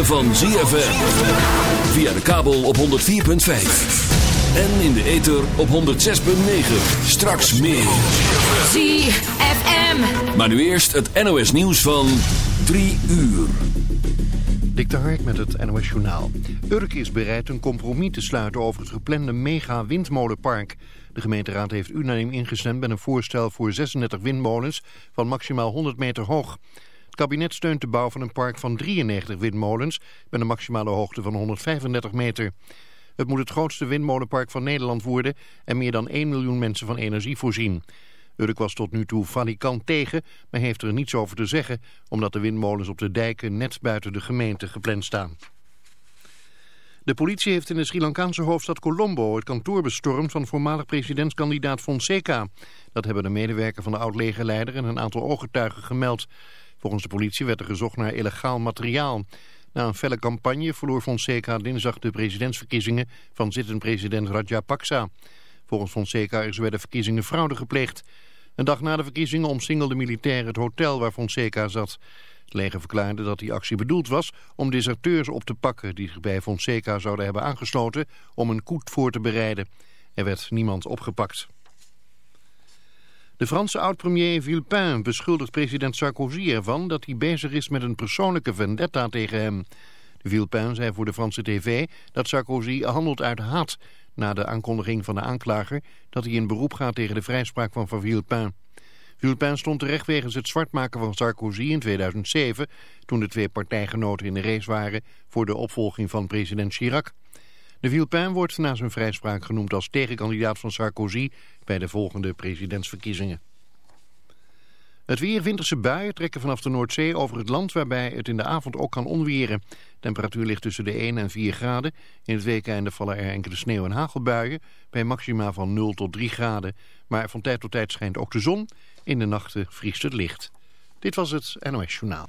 ritme van ZFM. Via de kabel op 104.5. En in de ether op 106.9. Straks meer. ZFM. Maar nu eerst het NOS nieuws van 3 uur. Dik de Hark met het NOS Journaal. Urk is bereid een compromis te sluiten over het geplande mega-windmolenpark. De gemeenteraad heeft unaniem ingestemd met een voorstel voor 36 windmolens van maximaal 100 meter hoog. Het kabinet steunt de bouw van een park van 93 windmolens met een maximale hoogte van 135 meter. Het moet het grootste windmolenpark van Nederland worden en meer dan 1 miljoen mensen van energie voorzien. Urk was tot nu toe valikant tegen, maar heeft er niets over te zeggen... omdat de windmolens op de dijken net buiten de gemeente gepland staan. De politie heeft in de Sri Lankaanse hoofdstad Colombo het kantoor bestormd van voormalig presidentskandidaat Fonseca. Dat hebben de medewerker van de oud-legerleider en een aantal ooggetuigen gemeld. Volgens de politie werd er gezocht naar illegaal materiaal. Na een felle campagne verloor Fonseca dinsdag de presidentsverkiezingen van zittend president Rajapaksa. Volgens Fonseca is bij de verkiezingen fraude gepleegd. Een dag na de verkiezingen omsingelde militairen het hotel waar Fonseca zat. Het leger verklaarde dat die actie bedoeld was om deserteurs op te pakken... die zich bij Fonseca zouden hebben aangesloten om een koet voor te bereiden. Er werd niemand opgepakt. De Franse oud-premier Villepin beschuldigt president Sarkozy ervan... dat hij bezig is met een persoonlijke vendetta tegen hem. Villepin zei voor de Franse tv dat Sarkozy handelt uit haat... na de aankondiging van de aanklager dat hij in beroep gaat tegen de vrijspraak van Van Villepin. Villepin stond terecht wegens het zwartmaken van Sarkozy in 2007... toen de twee partijgenoten in de race waren voor de opvolging van president Chirac. De Villepin wordt na zijn vrijspraak genoemd als tegenkandidaat van Sarkozy... bij de volgende presidentsverkiezingen. Het weer winterse buien trekken vanaf de Noordzee over het land... waarbij het in de avond ook kan onweren. Temperatuur ligt tussen de 1 en 4 graden. In het weekende vallen er enkele sneeuw- en hagelbuien... bij maxima van 0 tot 3 graden. Maar van tijd tot tijd schijnt ook de zon... In de nachten vriest het licht. Dit was het NOS Journaal.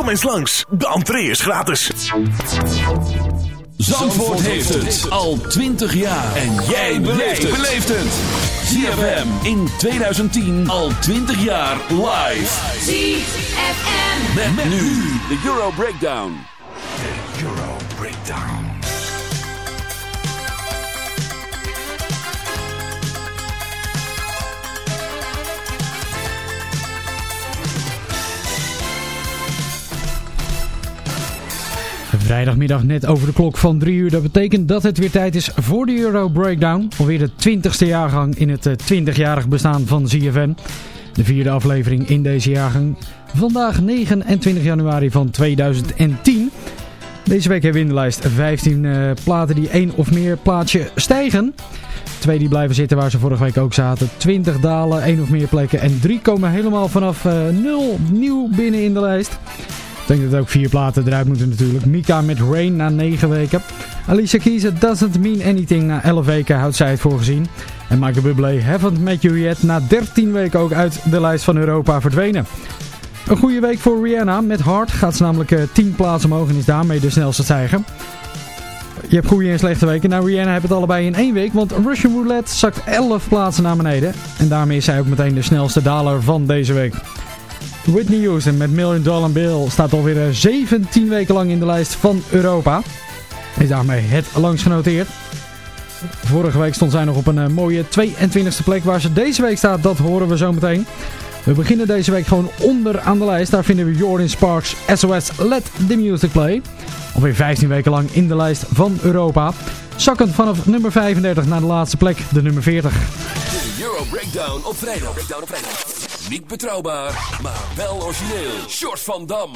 Kom eens langs, de entree is gratis. Zandvoort heeft het al 20 jaar. En jij beleeft het. ZFM in 2010 al 20 jaar live. ZFM. Met, met nu de Euro Breakdown. De Euro Breakdown. Vrijdagmiddag net over de klok van 3 uur. Dat betekent dat het weer tijd is voor de Euro Breakdown. Alweer de 20ste jaargang in het 20-jarig bestaan van ZFM. De vierde aflevering in deze jaargang. Vandaag 29 januari van 2010. Deze week hebben we in de lijst 15 uh, platen die één of meer plaatsje stijgen. Twee die blijven zitten waar ze vorige week ook zaten. 20 dalen, één of meer plekken. En drie komen helemaal vanaf uh, nul nieuw binnen in de lijst. Ik denk dat ook vier platen eruit moeten natuurlijk. Mika met Rain na 9 weken. Alicia Keys, It Doesn't Mean Anything na 11 weken houdt zij het voor gezien. En Michael Bublé, Haven't Met You Yet na 13 weken ook uit de lijst van Europa verdwenen. Een goede week voor Rihanna. Met Hard gaat ze namelijk eh, 10 plaatsen omhoog en is daarmee de snelste stijger. Je hebt goede en slechte weken. Nou, Rihanna heeft het allebei in één week, want Russian Roulette zakt 11 plaatsen naar beneden. En daarmee is zij ook meteen de snelste daler van deze week. Whitney Houston met Million Dollar Bill staat alweer eh, 17 weken lang in de lijst van Europa. Is daarmee het langst genoteerd. Vorige week stond zij nog op een eh, mooie 22e plek. Waar ze deze week staat, dat horen we zo meteen. We beginnen deze week gewoon onder aan de lijst. Daar vinden we Jordan Sparks SOS Let The Music Play. Alweer 15 weken lang in de lijst van Europa. Zakkend vanaf nummer 35 naar de laatste plek, de nummer 40. De Euro Breakdown op vrijdag. Breakdown op vrijdag. Niet betrouwbaar, maar wel origineel. Short van Dam.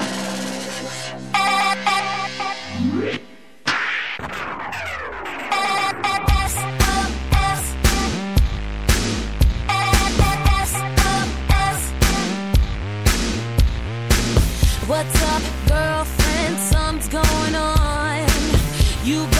What's up, girlfriend? Something's going on. You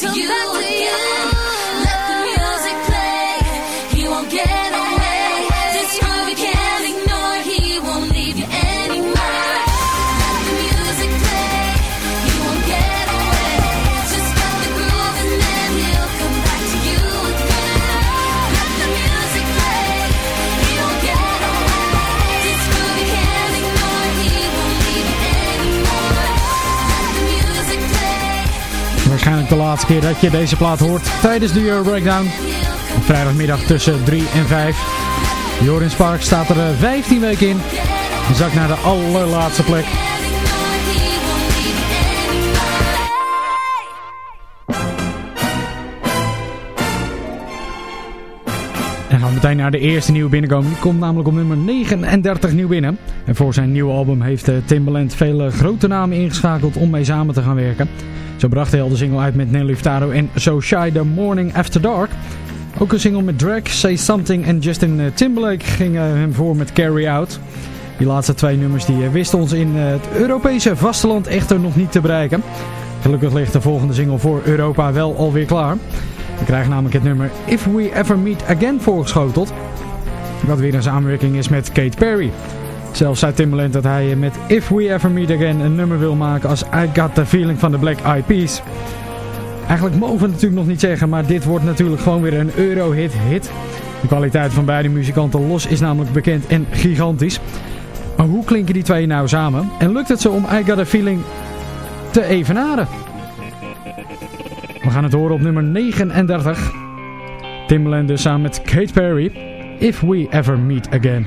to you. laatste keer dat je deze plaat hoort tijdens de Euro Breakdown. Op vrijdagmiddag tussen 3 en 5. Joris Park staat er eh, 15 weken in. En zakt naar de allerlaatste plek. meteen naar de eerste nieuwe binnenkomen. Die komt namelijk op nummer 39 nieuw binnen. En voor zijn nieuwe album heeft eh, Timbaland vele grote namen ingeschakeld om mee samen te gaan werken. Zo bracht hij al de single uit met Nelly Furtado en So Shy The Morning After Dark. Ook een single met Drake, Say Something en Justin eh, Timberlake gingen hem voor met Carry Out. Die laatste twee nummers die eh, wisten ons in het Europese vasteland echter nog niet te bereiken. Gelukkig ligt de volgende single voor Europa wel alweer klaar. We krijgen namelijk het nummer If We Ever Meet Again voorgeschoteld. Wat weer een samenwerking is met Kate Perry. Zelfs zei Timbaland dat hij met If We Ever Meet Again een nummer wil maken als I Got The Feeling van de Black Eyed Peas. Eigenlijk mogen we het natuurlijk nog niet zeggen, maar dit wordt natuurlijk gewoon weer een Euro-hit. De kwaliteit van beide muzikanten los is namelijk bekend en gigantisch. Maar hoe klinken die twee nou samen? En lukt het ze om I Got The Feeling te evenaren? We gaan het horen op nummer 39. Timbaland dus samen met Kate Perry. If We Ever Meet Again.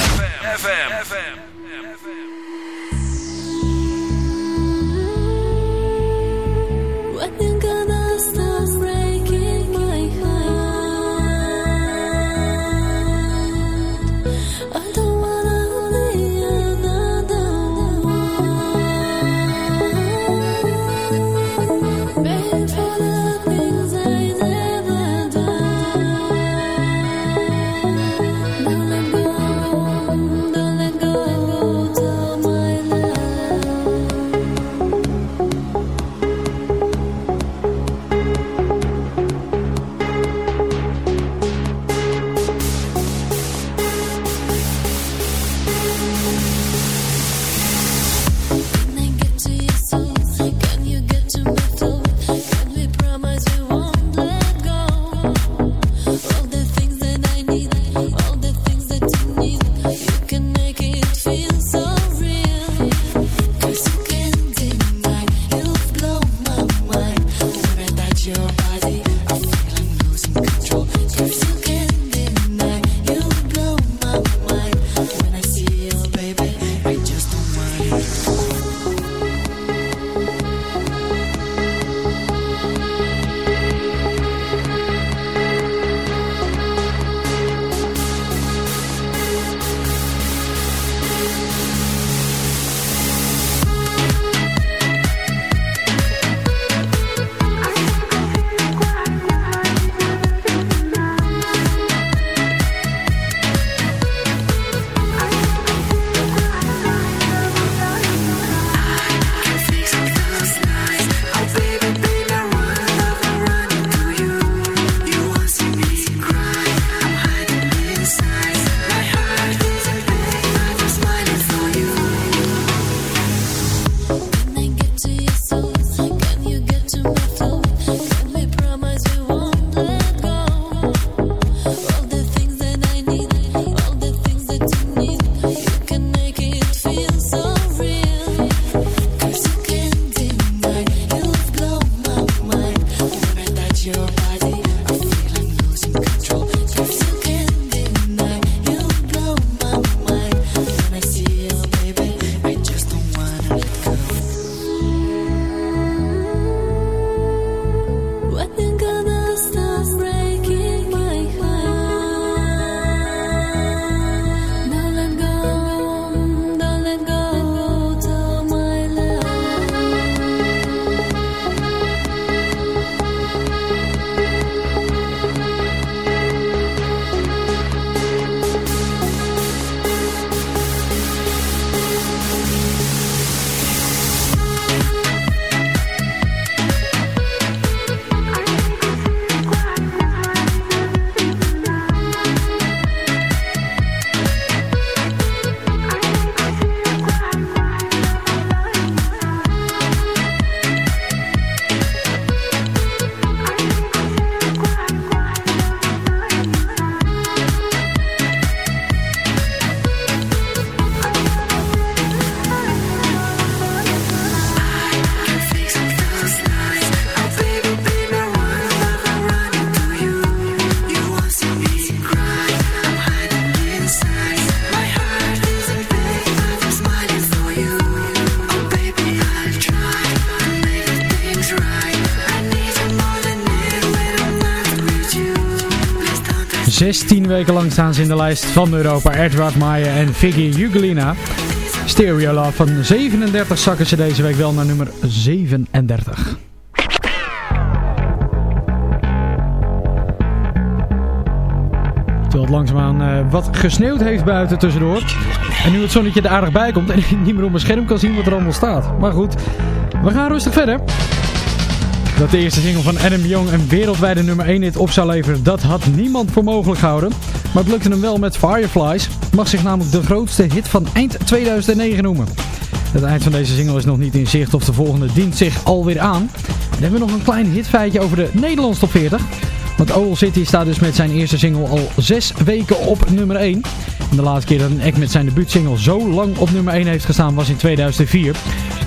weken lang staan ze in de lijst van Europa. Edward Maya en Vicky Jugelina. Stereo Love van 37 zakken ze deze week wel naar nummer 37. Terwijl het langzaamaan eh, wat gesneeuwd heeft buiten tussendoor. En nu het zonnetje er aardig bij komt en ik niet meer op mijn scherm kan zien wat er allemaal staat. Maar goed, we gaan rustig verder. Dat de eerste single van Adam Young een wereldwijde nummer 1 hit op zou leveren, dat had niemand voor mogelijk gehouden. Maar het lukte hem wel met Fireflies, mag zich namelijk de grootste hit van eind 2009 noemen. Het eind van deze single is nog niet in zicht of de volgende dient zich alweer aan. Dan hebben we nog een klein hitfeitje over de Nederlandse top 40. Want Owl City staat dus met zijn eerste single al 6 weken op nummer 1. En de laatste keer dat een act met zijn debuutsingle zo lang op nummer 1 heeft gestaan was in 2004.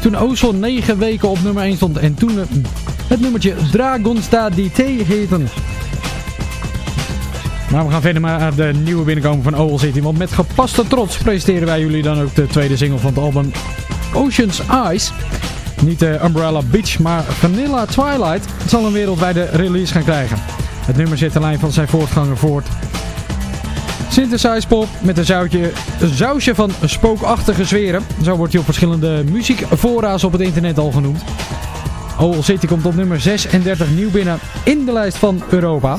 Toen Ozon 9 weken op nummer 1 stond en toen eh, het nummertje Dragonsta DT heette. Maar we gaan verder naar de nieuwe binnenkomen van Owl City. Want met gepaste trots presenteren wij jullie dan ook de tweede single van het album Ocean's Eyes. Niet de Umbrella Beach, maar Vanilla Twilight zal een wereldwijde release gaan krijgen. Het nummer zit de lijn van zijn voortganger voort. Synthesize pop met een, zoutje, een van spookachtige zweren. Zo wordt hij op verschillende muziekfora's op het internet al genoemd. Owl City komt op nummer 36 nieuw binnen in de lijst van Europa.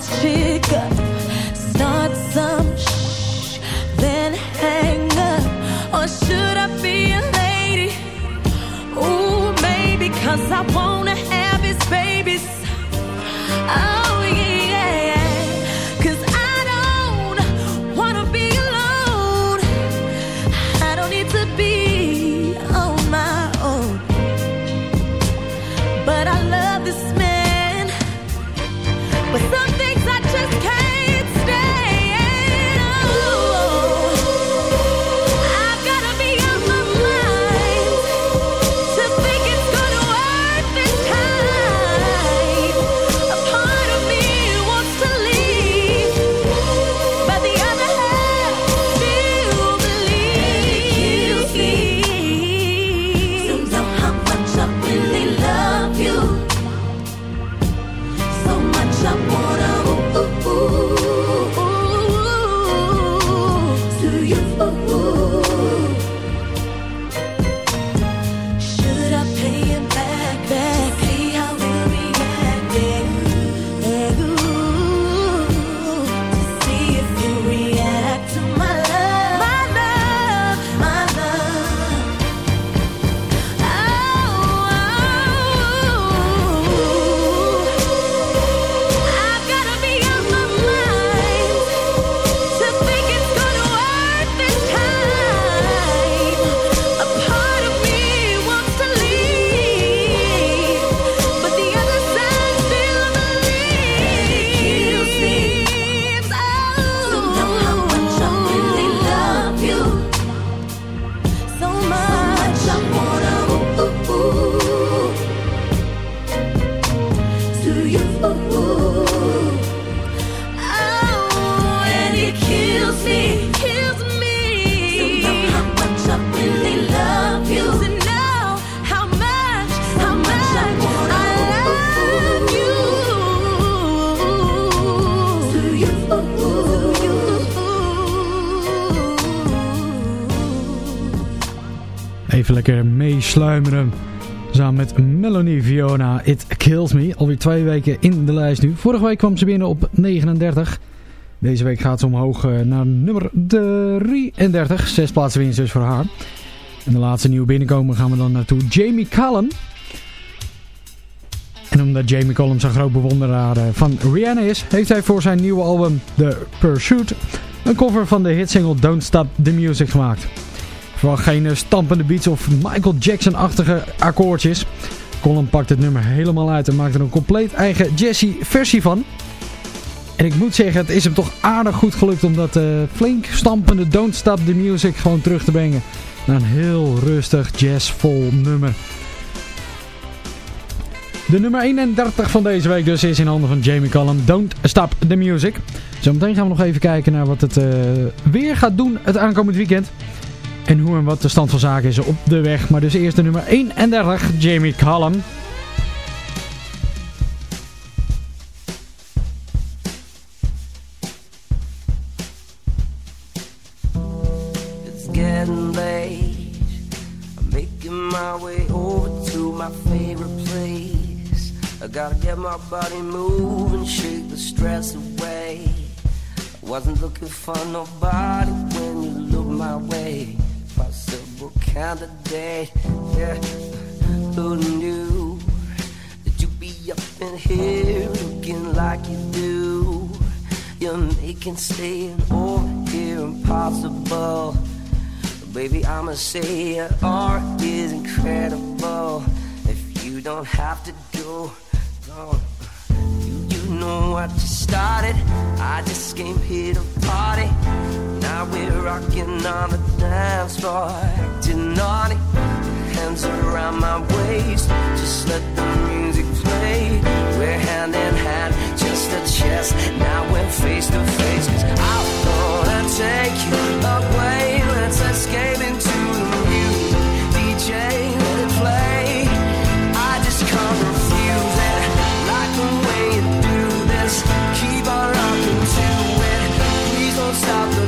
this chick lekker meesluimeren. Samen met Melanie Fiona, It Kills Me. Alweer twee weken in de lijst nu. Vorige week kwam ze binnen op 39. Deze week gaat ze omhoog eh, naar nummer 33. Zes plaatsen winst dus voor haar. En de laatste nieuwe binnenkomen gaan we dan naartoe. Jamie Cullum. En omdat Jamie Cullum zo'n groot bewonderaar eh, van Rihanna is... heeft hij voor zijn nieuwe album The Pursuit... een cover van de hitsingle Don't Stop the Music gemaakt. Verwacht geen eh, stampende beats of Michael Jackson-achtige akkoordjes. Colin pakt het nummer helemaal uit en maakt er een compleet eigen Jesse-versie van. En ik moet zeggen, het is hem toch aardig goed gelukt om dat eh, flink stampende Don't Stop the Music gewoon terug te brengen. Naar een heel rustig jazzvol nummer. De nummer 31 van deze week dus is in handen van Jamie Cullum. Don't Stop the Music. Zometeen gaan we nog even kijken naar wat het eh, weer gaat doen het aankomend weekend. En hoe en wat de stand van zaken is op de weg. Maar dus eerst de nummer 31, Jamie gotta get my body moving, shake the stress away. Wasn't looking for nobody when you look my way. Possible day. yeah. Who knew that you'd be up in here looking like you do? You're making staying over here impossible. Baby, I'ma say your art is incredible. If you don't have to go, go. You, you know what you started. I just came here to party. Now we're rocking on the dance floor, acting naughty. Hands around my waist, just let the music play. We're hand in hand, just a chest. Now we're face to face. Cause I wanna take you away. Let's escape into the music. DJ, let it play. I just can't refuse it. Like the way you do this. Keep on rocking to it. Please don't stop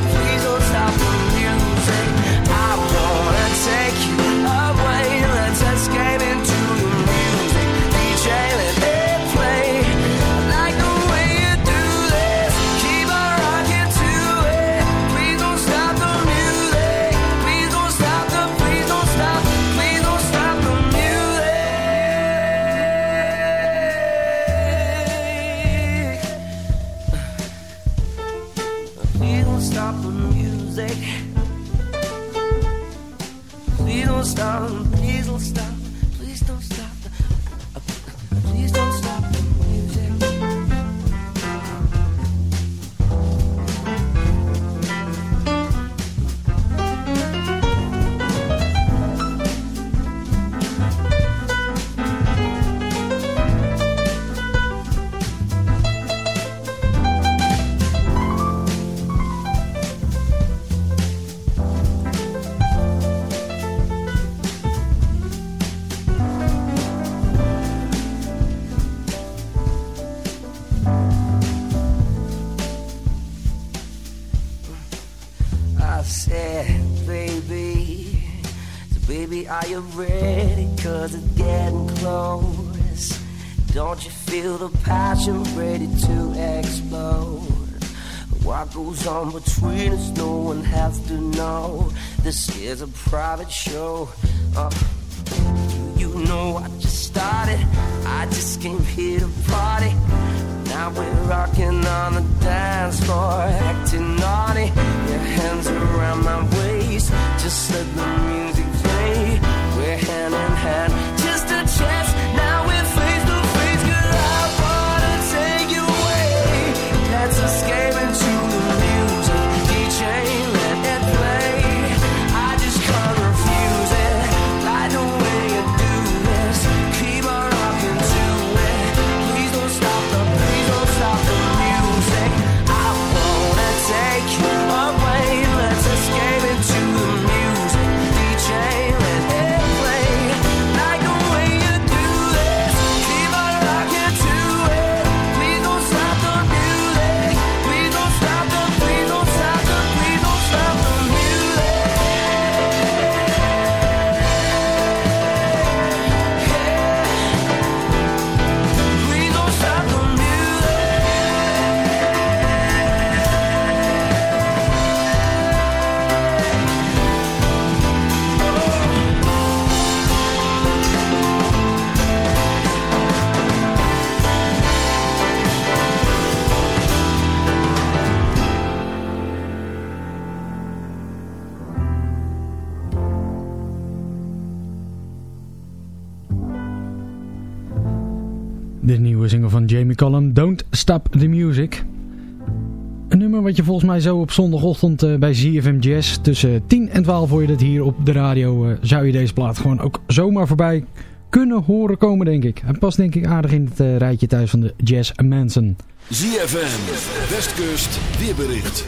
volgens mij zo op zondagochtend eh, bij ZFM Jazz tussen 10 en 12 hoor je dat hier op de radio. eh, zou je deze plaat gewoon ook zomaar voorbij kunnen horen komen denk ik. Hij past denk ik aardig in het eh, rijtje thuis van de Jazz Manson. ZFM, Westkust, weerbericht.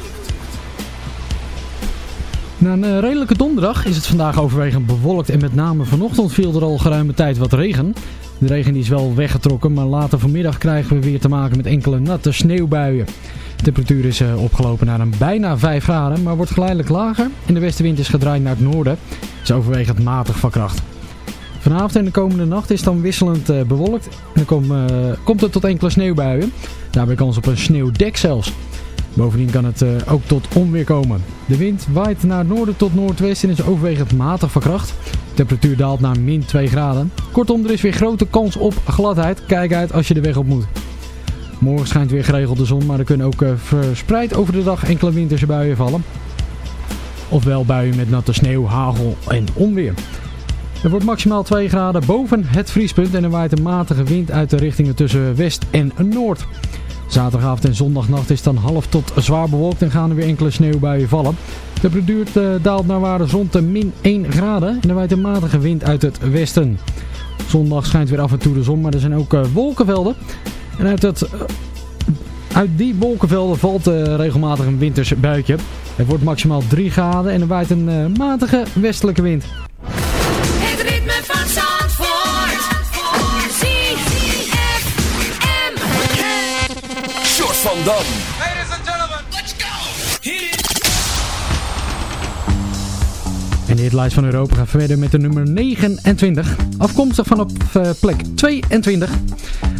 Na een eh, redelijke donderdag is het vandaag overwegend bewolkt en met name vanochtend viel er al geruime tijd wat regen. De regen is wel weggetrokken, maar later vanmiddag krijgen we weer te maken met enkele natte sneeuwbuien. De temperatuur is eh, opgelopen naar een bijna 5 graden, maar wordt geleidelijk lager. En de westenwind is gedraaid naar het noorden. is overwegend matig van kracht. Vanavond en de komende nacht is dan wisselend eh, bewolkt. Dan eh, komt het tot enkele sneeuwbuien. Daarbij kans op een sneeuwdek zelfs. Bovendien kan het ook tot onweer komen. De wind waait naar het noorden tot noordwesten en is overwegend matig van kracht. De temperatuur daalt naar min 2 graden. Kortom, er is weer grote kans op gladheid. Kijk uit als je de weg op moet. Morgen schijnt weer geregeld de zon, maar er kunnen ook eh, verspreid over de dag enkele winterse buien vallen. Ofwel buien met natte sneeuw, hagel en onweer. Er wordt maximaal 2 graden boven het vriespunt en er waait een matige wind uit de richtingen tussen west en noord. Zaterdagavond en zondagnacht is dan half tot zwaar bewolkt en gaan er weer enkele sneeuwbuien vallen. De temperatuur eh, daalt naar waarde rond de min 1 graden en er waait een matige wind uit het westen. Zondag schijnt weer af en toe de zon, maar er zijn ook eh, wolkenvelden. En uit, het, eh, uit die wolkenvelden valt eh, regelmatig een winters buitje. Het wordt maximaal 3 graden en er waait een eh, matige westelijke wind. Het ritme van Zandvoort. ZFM. Short van Dam. Hitlijst van Europa gaat verder met de nummer 29. Afkomstig van op eh, plek 22.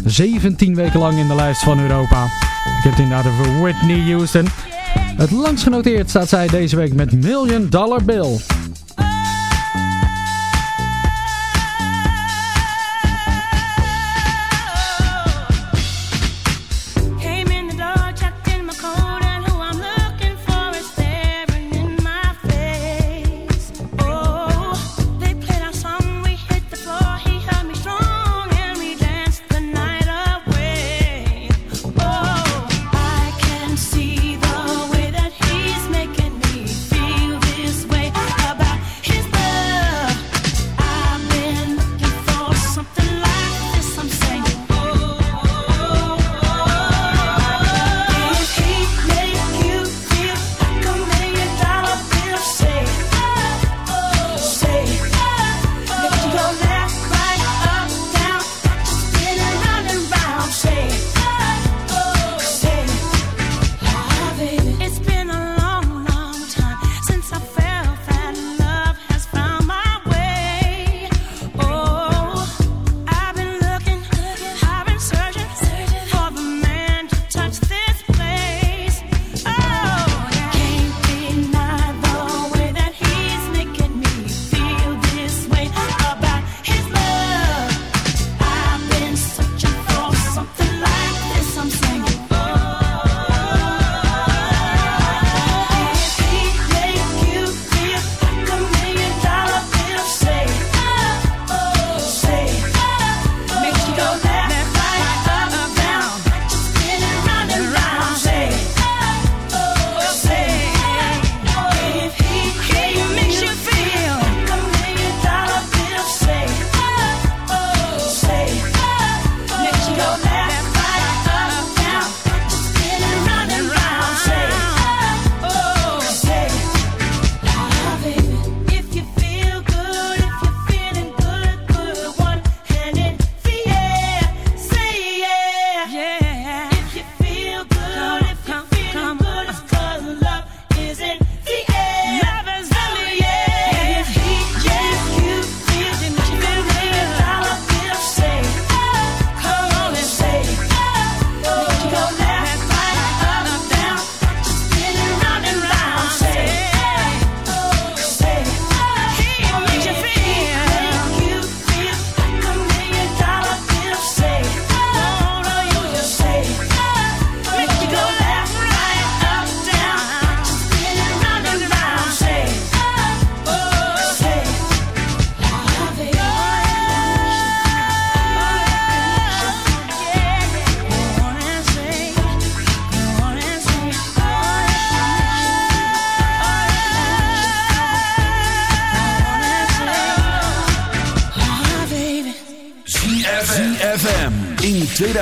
17 weken lang in de lijst van Europa. Ik heb het inderdaad over Whitney Houston. Het langst genoteerd staat zij deze week met Million Dollar Bill.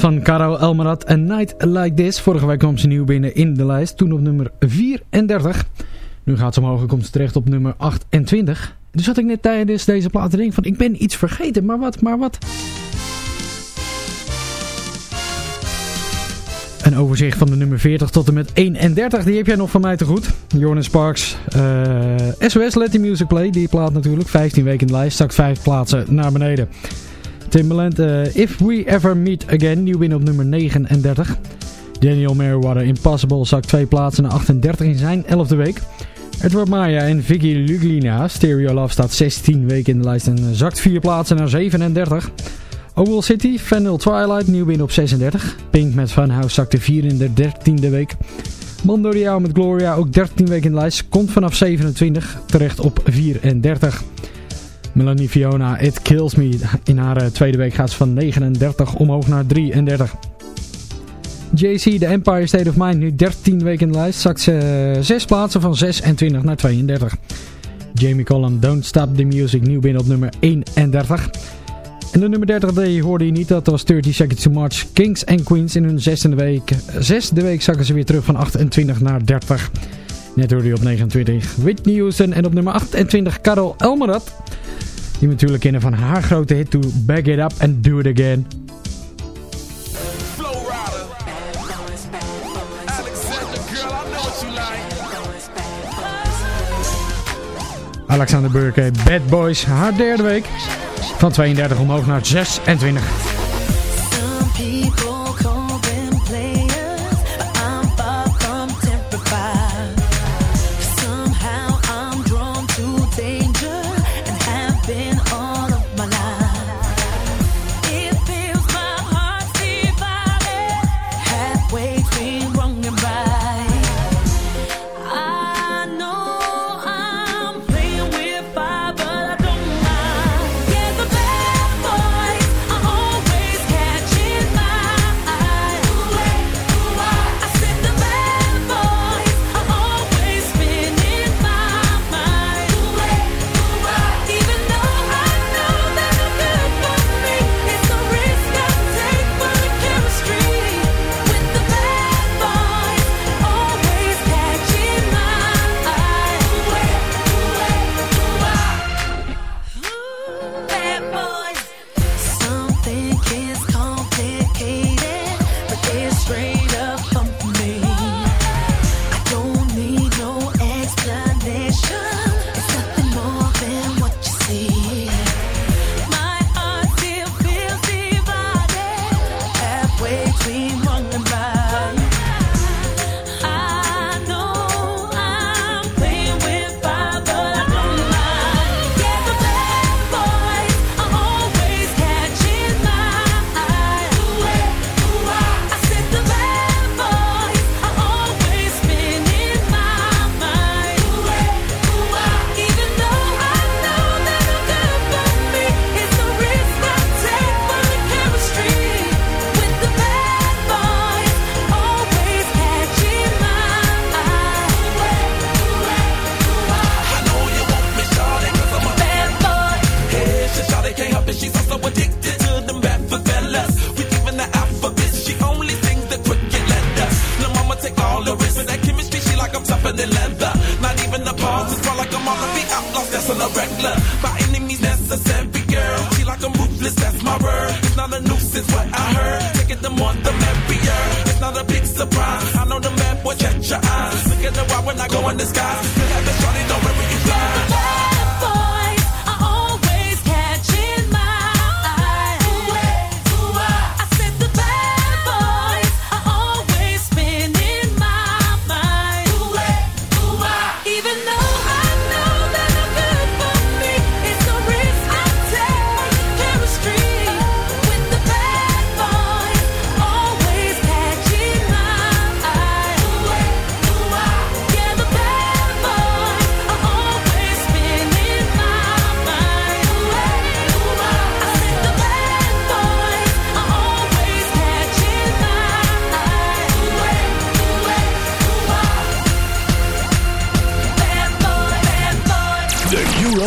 Van Caro Elmerat, A Night Like This. Vorige week kwam ze nieuw binnen in de lijst, toen op nummer 34. Nu gaat ze omhoog en komt ze terecht op nummer 28. Dus had ik net tijdens deze plaat van, ik ben iets vergeten, maar wat, maar wat? Een overzicht van de nummer 40 tot en met 31, die heb jij nog van mij te goed. Jonas Sparks, eh, SOS Let The Music Play, die plaat natuurlijk. 15 weken in de lijst, zakt 5 plaatsen naar beneden. Timbaland, eh, If We Ever Meet Again, nieuw binnen op nummer 39. Daniel Merriweather, Impossible, zakt 2 plaatsen naar 38 in zijn 11e week. Edward Maya en Vicky Luglina, Stereo Love, staat 16 weken in de lijst en eh, zakt 4 plaatsen naar 37. Owl City, Vanilla Twilight, nieuw binnen op 36. Pink met Funhouse zakte 4 in de 13e week. Mondo Diao met Gloria, ook 13 weken in de lijst, komt vanaf 27, terecht op 34. Melanie Fiona, It Kills Me. In haar eh, tweede week gaat ze van 39 omhoog naar 33. JC, The Empire State of Mind, nu 13 weken in de lijst. Zakt eh, ze 6 plaatsen van 26 naar 32. Jamie Collum, Don't Stop the Music, nieuw binnen op nummer 31. En de nummer 30, die hoorde je niet, dat was 30 Seconds to March. Kings and Queens in hun zesde week. Zesde week zakken ze weer terug van 28 naar 30. Net hoorde je op 29 Whitney Houston en op nummer 28 Carol Elmerat. Die natuurlijk kennen van haar grote hit To Back It Up and Do It Again. Alexander Burke, Bad Boys, haar derde week. Van 32 omhoog naar 26.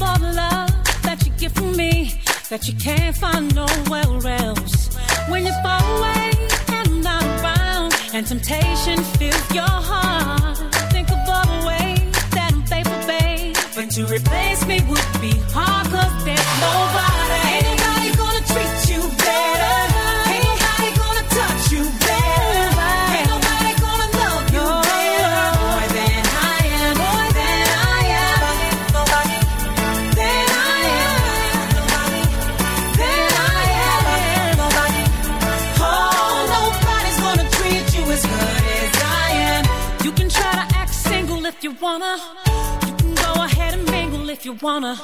for the love that you get from me that you can't find nowhere else. When you're far away and not around, and temptation fills your heart, think of all the ways that I'm faithful, babe. But to replace me would be hard, cause there's nobody. You wanna.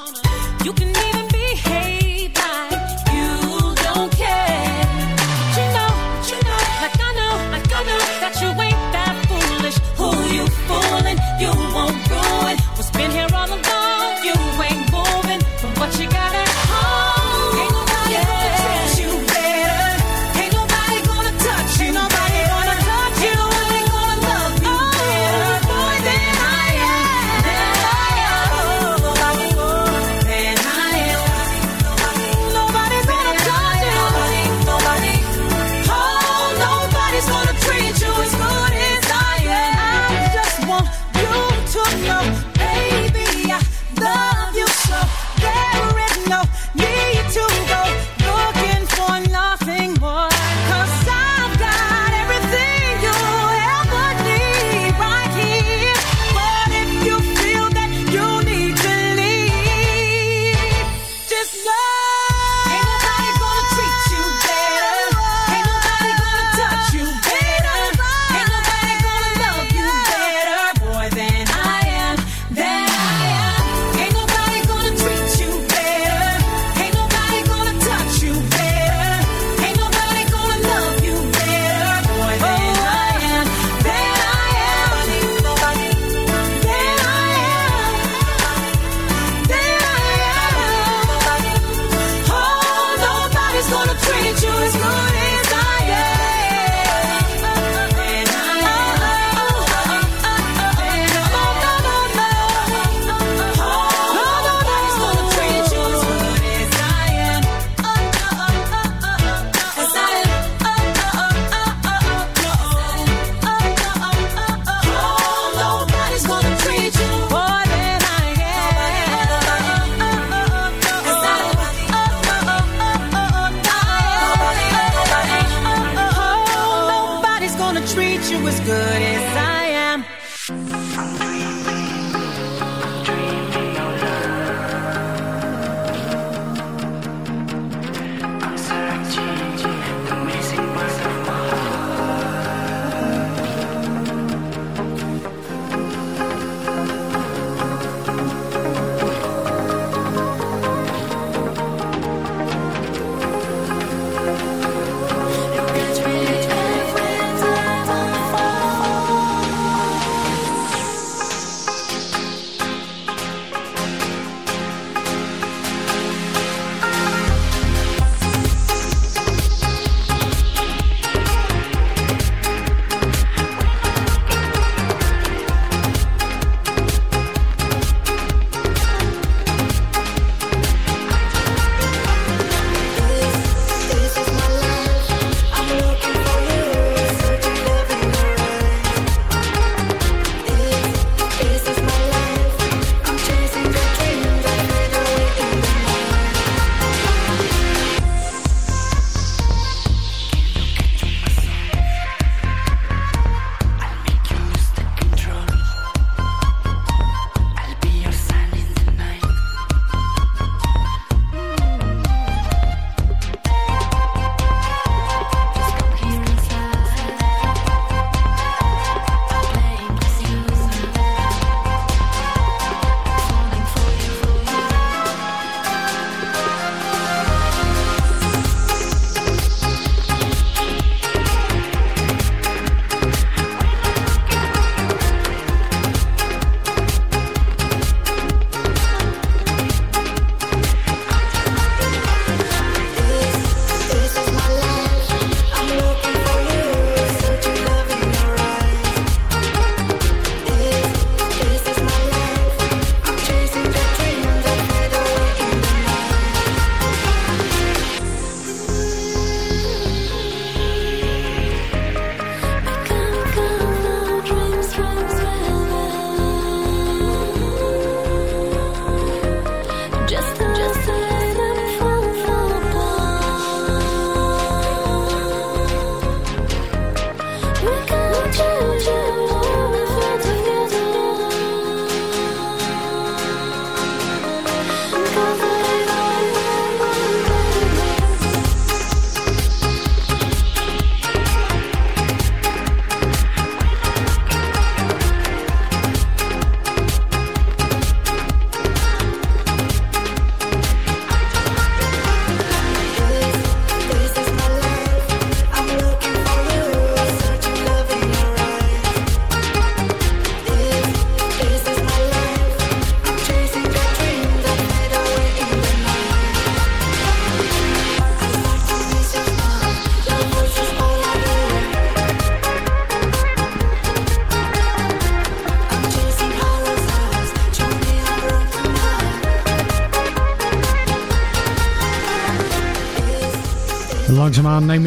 You can even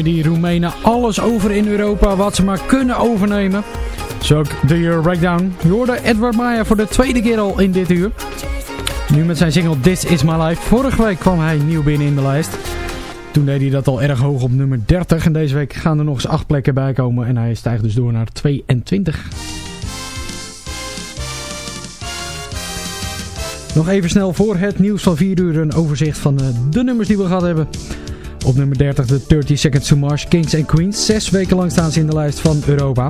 die Roemenen alles over in Europa wat ze maar kunnen overnemen. Zo ook de Euro Breakdown. Je hoorde Edward Maya voor de tweede keer al in dit uur. Nu met zijn single This Is My Life. Vorige week kwam hij nieuw binnen in de lijst. Toen deed hij dat al erg hoog op nummer 30. En deze week gaan er nog eens 8 plekken bij komen. En hij stijgt dus door naar 22. Nog even snel voor het nieuws van 4 uur een overzicht van eh, de nummers die we gehad hebben. Op nummer 30 de 30 Seconds to Mars, Kings and Queens. Zes weken lang staan ze in de lijst van Europa.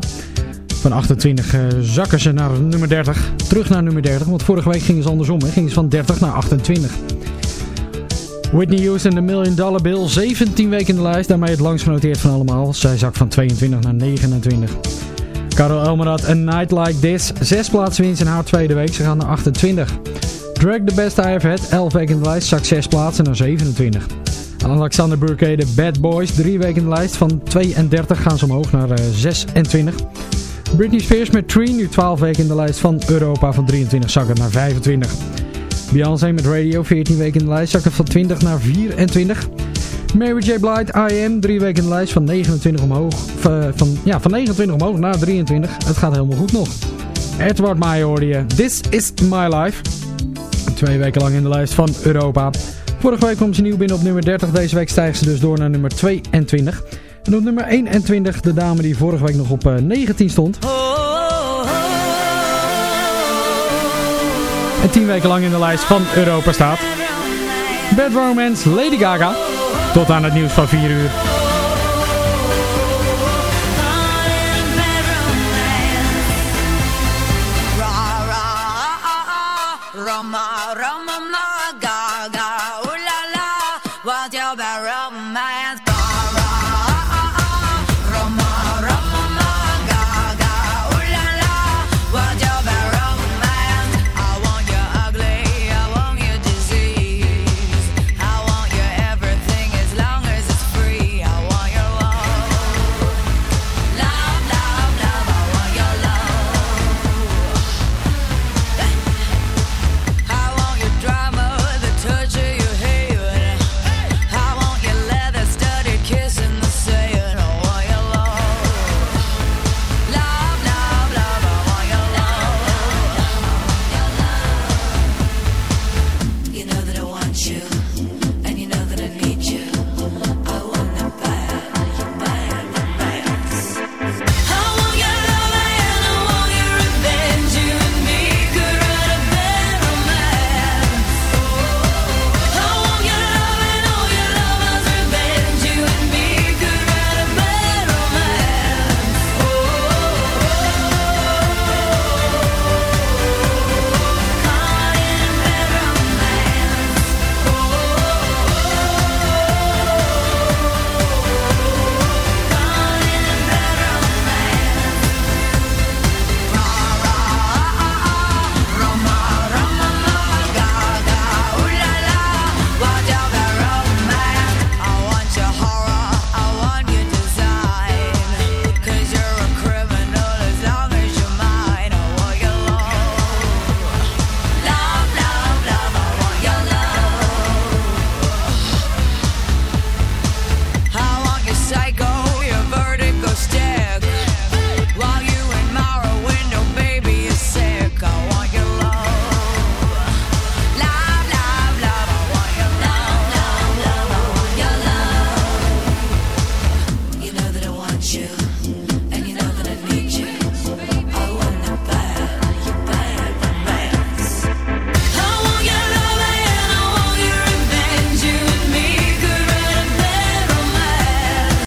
Van 28 eh, zakken ze naar nummer 30. Terug naar nummer 30, want vorige week gingen ze andersom. Hè. Gingen ze van 30 naar 28. Whitney Houston, de Million Dollar Bill. 17 weken in de lijst, daarmee het langst genoteerd van allemaal. Zij zakt van 22 naar 29. Carol Elmerat, A Night Like This. Zes plaatsen winst in haar tweede week. Ze gaan naar 28. Drag The Best I Have Had. 11 weken in de lijst, zakt 6 plaatsen naar 27. Alexander Burke, de Bad Boys. Drie weken in de lijst. Van 32 gaan ze omhoog naar eh, 26. Britney Spears met Tree. Nu 12 weken in de lijst van Europa. Van 23 zakken naar 25. Beyoncé met Radio. 14 weken in de lijst. Zakken van 20 naar 24. Mary J. Blige, I Am. Drie weken in de lijst. Van 29 omhoog. eh, van, ja, van 29 omhoog naar 23. Het gaat helemaal goed nog. Edward je. This is my life. Twee weken lang in de lijst van Europa. Vorige week kwam ze nieuw binnen op nummer 30. Deze week stijgt ze dus door naar nummer 22. En op nummer 21 de dame die vorige week nog op eh, 19 stond. En 10 weken lang in de lijst van Europa staat. Bad Romance, Lady Gaga. Tot aan het nieuws van 4 uur.